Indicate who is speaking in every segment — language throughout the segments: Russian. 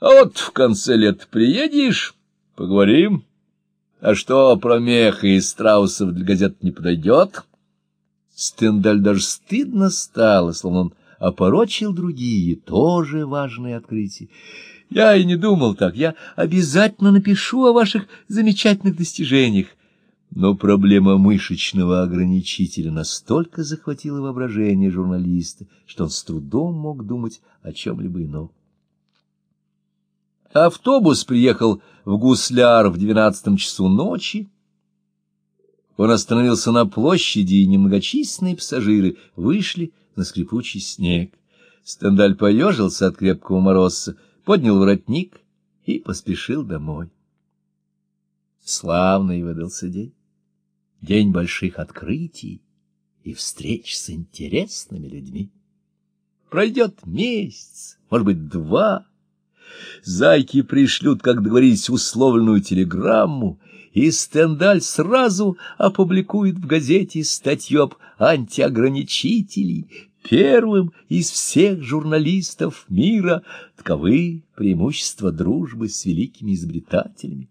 Speaker 1: А вот в конце лет приедешь, поговорим. А что про меха и страусов для газет не подойдет? Стендаль даже стыдно стало, словно он опорочил другие, тоже важные открытия. Я и не думал так. Я обязательно напишу о ваших замечательных достижениях. Но проблема мышечного ограничителя настолько захватила воображение журналиста, что он с трудом мог думать о чем-либо ином. Автобус приехал в Гусляр в двенадцатом часу ночи. Он остановился на площади, и немногочисленные пассажиры вышли на скрипучий снег. Стендаль поежился от крепкого мороза, поднял воротник и поспешил домой. Славный выдался день день больших открытий и встреч с интересными людьми. Пройдет месяц, может быть, два. Зайки пришлют, как договорились, условленную телеграмму, и Стендаль сразу опубликует в газете статью об антиограничителей, первым из всех журналистов мира. Таковы преимущества дружбы с великими изобретателями.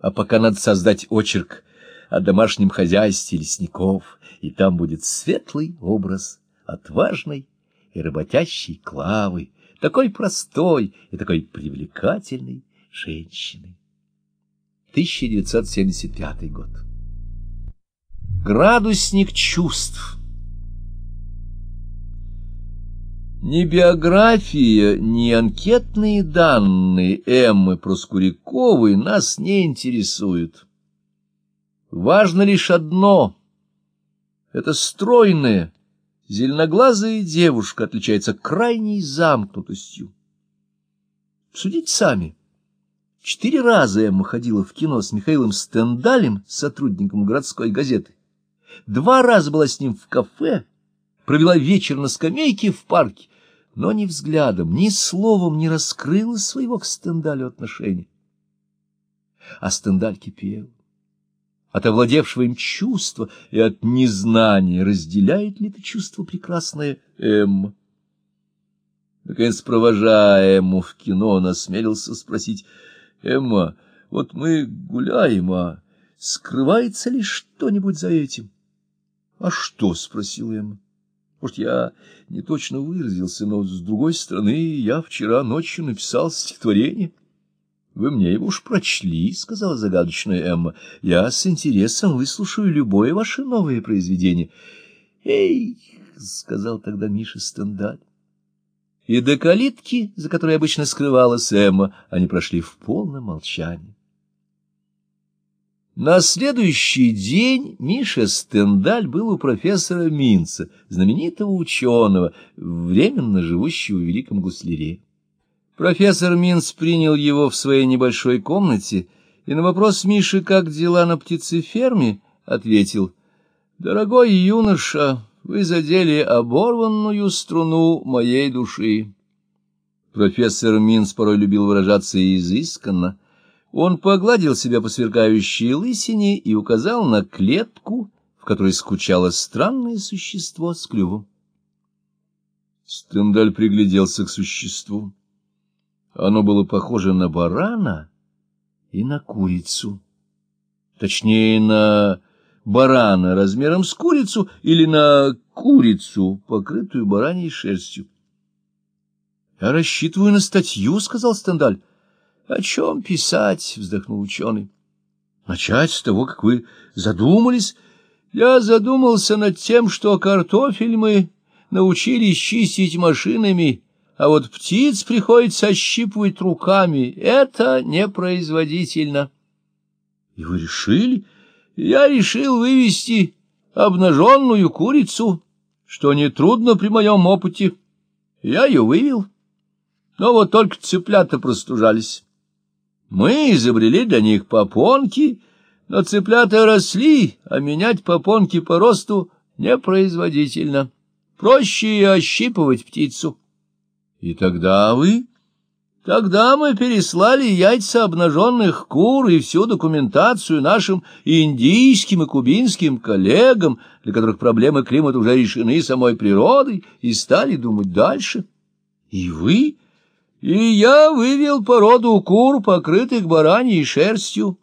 Speaker 1: А пока надо создать очерк о домашнем хозяйстве лесников, и там будет светлый образ отважной и работящей Клавы, такой простой и такой привлекательной женщины. 1975 год. Градусник чувств. Ни биография, ни анкетные данные Эммы Проскуряковой нас не интересуют. Важно лишь одно — это стройная, зеленоглазая девушка отличается крайней замкнутостью. Судите сами. Четыре раза Эмма ходила в кино с Михаилом Стендалем, сотрудником городской газеты. Два раза была с ним в кафе, провела вечер на скамейке в парке, но ни взглядом, ни словом не раскрыла своего к Стендалю отношения. А Стендаль кипел от овладевшего им чувства и от незнания, разделяет ли это чувство прекрасная Эмма. Наконец, провожая Эмму в кино, он осмелился спросить, «Эмма, вот мы гуляем, а скрывается ли что-нибудь за этим?» «А что?» — спросил Эмма. «Может, я не точно выразился, но, с другой стороны, я вчера ночью написал стихотворение». — Вы мне его уж прочли, — сказала загадочная Эмма. — Я с интересом выслушаю любое ваше новое произведение. — Эй, — сказал тогда Миша Стендаль. И до калитки, за которой обычно скрывалась Эмма, они прошли в полном молчании. На следующий день Миша Стендаль был у профессора Минца, знаменитого ученого, временно живущего в Великом Гусляре. Профессор Минц принял его в своей небольшой комнате и на вопрос Миши, как дела на птицеферме, ответил, «Дорогой юноша, вы задели оборванную струну моей души». Профессор Минц порой любил выражаться изысканно. Он погладил себя по сверкающей лысине и указал на клетку, в которой скучало странное существо с клювом. Стендаль пригляделся к существу. Оно было похоже на барана и на курицу. Точнее, на барана размером с курицу или на курицу, покрытую бараньей шерстью. — Я рассчитываю на статью, — сказал Стендаль. — О чем писать? — вздохнул ученый. — Начать с того, как вы задумались. Я задумался над тем, что картофель мы научились чистить машинами, а вот птиц приходится ощипывать руками. Это непроизводительно. И вы решили? Я решил вывести обнаженную курицу, что нетрудно при моем опыте. Я ее вывел. Но вот только цыплята простужались. Мы изобрели для них попонки, но цыплята росли, а менять попонки по росту непроизводительно. Проще ощипывать птицу. И тогда вы? Тогда мы переслали яйца обнаженных кур и всю документацию нашим индийским и кубинским коллегам, для которых проблемы климата уже решены самой природой, и стали думать дальше. И вы? И я вывел породу кур, покрытых бараньей шерстью.